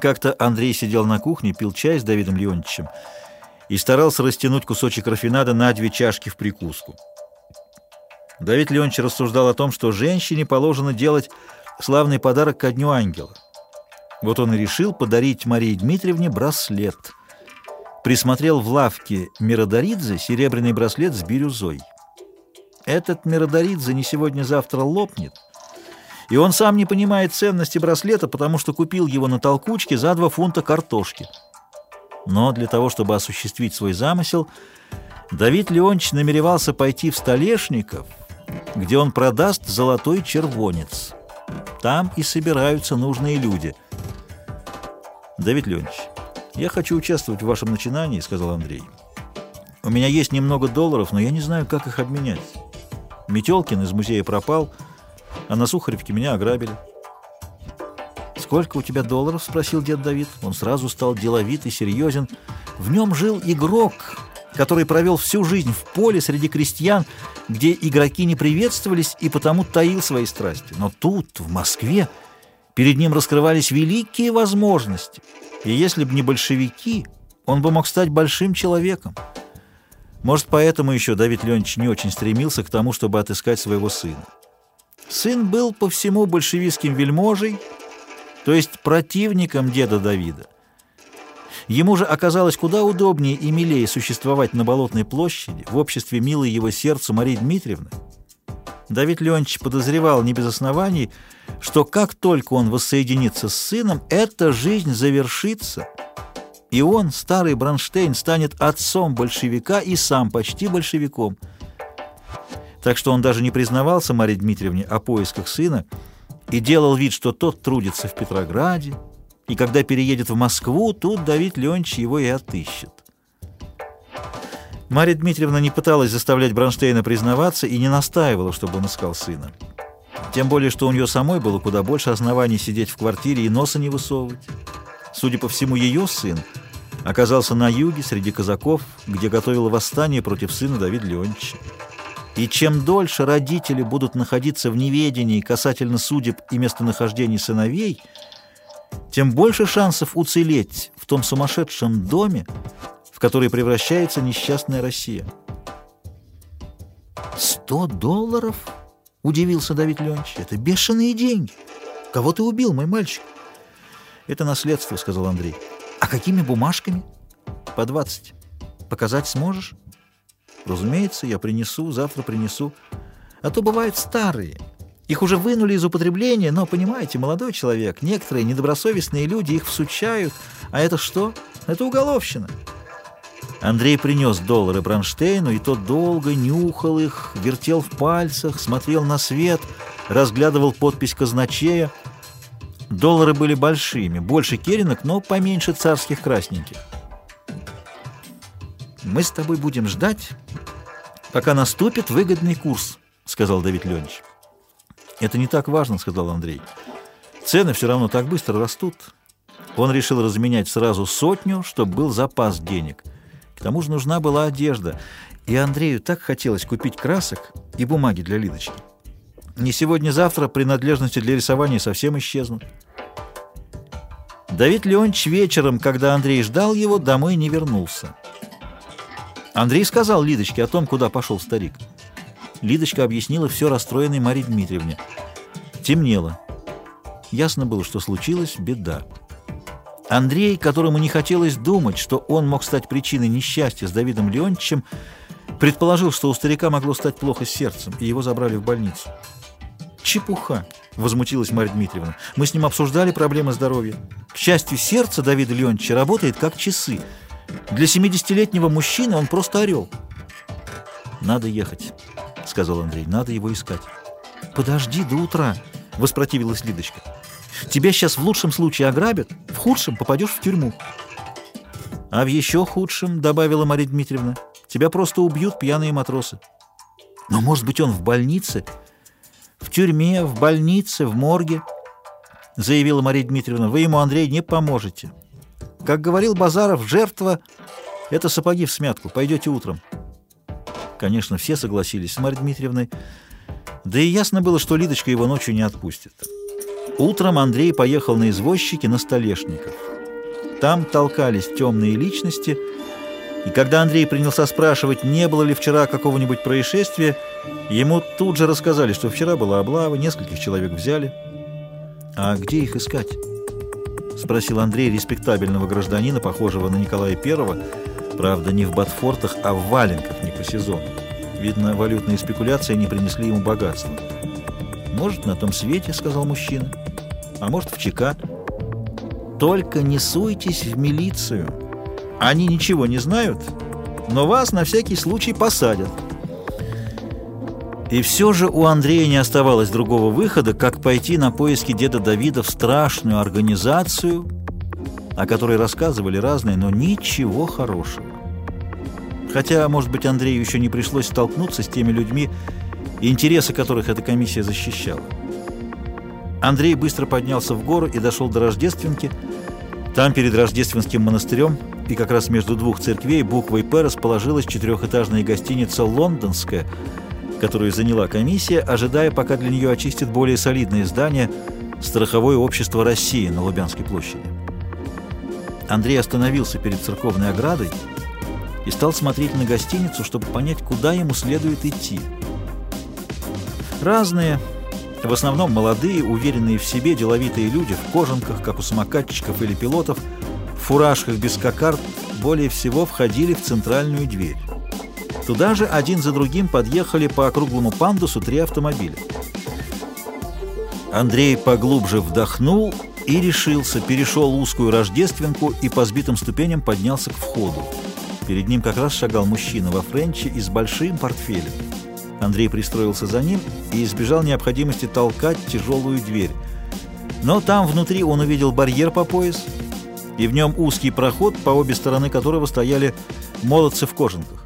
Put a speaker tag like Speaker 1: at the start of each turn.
Speaker 1: Как-то Андрей сидел на кухне, пил чай с Давидом Леонтьевичем и старался растянуть кусочек рафинада на две чашки в прикуску. Давид Леонтьевич рассуждал о том, что женщине положено делать славный подарок ко Дню Ангела. Вот он и решил подарить Марии Дмитриевне браслет. Присмотрел в лавке Миродаридзе серебряный браслет с бирюзой. Этот Миродаридзе не сегодня-завтра лопнет, и он сам не понимает ценности браслета, потому что купил его на толкучке за два фунта картошки. Но для того, чтобы осуществить свой замысел, Давид Леонтьевич намеревался пойти в Столешников, где он продаст золотой червонец. Там и собираются нужные люди. «Давид Леонтьевич, я хочу участвовать в вашем начинании», — сказал Андрей. «У меня есть немного долларов, но я не знаю, как их обменять. Метелкин из музея пропал, а на Сухаревке меня ограбили». «Сколько у тебя долларов?» — спросил дед Давид. Он сразу стал деловит и серьезен. В нем жил игрок, который провел всю жизнь в поле среди крестьян, где игроки не приветствовались и потому таил свои страсти. Но тут, в Москве, перед ним раскрывались великие возможности, и если бы не большевики, он бы мог стать большим человеком. Может, поэтому еще Давид Леонидович не очень стремился к тому, чтобы отыскать своего сына. Сын был по всему большевистским вельможей, то есть противником деда Давида. Ему же оказалось куда удобнее и милее существовать на Болотной площади в обществе милой его сердцу Марии Дмитриевны. Давид Леонидович подозревал не без оснований, что как только он воссоединится с сыном, эта жизнь завершится, и он, старый Бронштейн, станет отцом большевика и сам почти большевиком. Так что он даже не признавался Марии Дмитриевне о поисках сына и делал вид, что тот трудится в Петрограде, и когда переедет в Москву, тут Давид Леонидович его и отыщет. Марья Дмитриевна не пыталась заставлять Бронштейна признаваться и не настаивала, чтобы он искал сына. Тем более, что у нее самой было куда больше оснований сидеть в квартире и носа не высовывать. Судя по всему, ее сын оказался на юге среди казаков, где готовило восстание против сына Давида Леонидовича. И чем дольше родители будут находиться в неведении касательно судеб и местонахождений сыновей – тем больше шансов уцелеть в том сумасшедшем доме, в который превращается несчастная Россия. «Сто долларов?» — удивился Давид Леонидович. «Это бешеные деньги. Кого ты убил, мой мальчик?» «Это наследство», — сказал Андрей. «А какими бумажками?» «По двадцать. Показать сможешь?» «Разумеется, я принесу, завтра принесу. А то бывают старые». Их уже вынули из употребления, но, понимаете, молодой человек, некоторые недобросовестные люди их всучают. А это что? Это уголовщина. Андрей принес доллары Бронштейну, и тот долго нюхал их, вертел в пальцах, смотрел на свет, разглядывал подпись казначея. Доллары были большими, больше керенок, но поменьше царских красненьких. «Мы с тобой будем ждать, пока наступит выгодный курс», — сказал Давид Леонидович. «Это не так важно», — сказал Андрей. «Цены все равно так быстро растут». Он решил разменять сразу сотню, чтобы был запас денег. К тому же нужна была одежда, и Андрею так хотелось купить красок и бумаги для Лидочки. Не сегодня-завтра принадлежности для рисования совсем исчезнут. Давид Леонтьевич вечером, когда Андрей ждал его, домой не вернулся. Андрей сказал Лидочке о том, куда пошел старик. Лидочка объяснила все расстроенной Марии Дмитриевне. Темнело. Ясно было, что случилась беда. Андрей, которому не хотелось думать, что он мог стать причиной несчастья с Давидом Леонтьевичем, предположил, что у старика могло стать плохо с сердцем, и его забрали в больницу. «Чепуха!» — возмутилась Марья Дмитриевна. «Мы с ним обсуждали проблемы здоровья. К счастью, сердце Давида Леонтьевича работает как часы. Для 70-летнего мужчины он просто орел». «Надо ехать». — сказал Андрей. «Надо его искать». «Подожди до утра», — воспротивилась Лидочка. «Тебя сейчас в лучшем случае ограбят, в худшем попадешь в тюрьму». «А в еще худшем», — добавила Мария Дмитриевна, — «тебя просто убьют пьяные матросы». «Но, может быть, он в больнице?» «В тюрьме, в больнице, в морге», — заявила Мария Дмитриевна. «Вы ему, Андрей, не поможете. Как говорил Базаров, жертва — это сапоги в смятку. Пойдете утром». Конечно, все согласились с Марьей Дмитриевной, да и ясно было, что Лидочка его ночью не отпустит. Утром Андрей поехал на извозчике на Столешников. Там толкались темные личности, и когда Андрей принялся спрашивать, не было ли вчера какого-нибудь происшествия, ему тут же рассказали, что вчера была облава, нескольких человек взяли. «А где их искать?» — спросил Андрей респектабельного гражданина, похожего на Николая Первого, правда, не в ботфортах, а в валенках не по сезону. Видно, валютные спекуляции не принесли ему богатства. «Может, на том свете», — сказал мужчина, — «а может, в ЧК». «Только не суйтесь в милицию. Они ничего не знают, но вас на всякий случай посадят». И все же у Андрея не оставалось другого выхода, как пойти на поиски деда Давида в страшную организацию, о которой рассказывали разные, но ничего хорошего. Хотя, может быть, Андрею еще не пришлось столкнуться с теми людьми, интересы которых эта комиссия защищала. Андрей быстро поднялся в гору и дошел до Рождественки. Там, перед Рождественским монастырем, и как раз между двух церквей буквой «П» расположилась четырехэтажная гостиница «Лондонская», которую заняла комиссия, ожидая, пока для нее очистят более солидное здание «Страховое общество России» на Лубянской площади. Андрей остановился перед церковной оградой и стал смотреть на гостиницу, чтобы понять, куда ему следует идти. Разные, в основном молодые, уверенные в себе, деловитые люди в кожанках, как у самокатчиков или пилотов, в фуражках без кокард, более всего входили в центральную дверь. Туда же один за другим подъехали по округлому пандусу три автомобиля. Андрей поглубже вдохнул и решился, перешел узкую рождественку и по сбитым ступеням поднялся к входу. Перед ним как раз шагал мужчина во френче и с большим портфелем. Андрей пристроился за ним и избежал необходимости толкать тяжелую дверь. Но там внутри он увидел барьер по пояс, и в нем узкий проход, по обе стороны которого стояли молодцы в кожанках.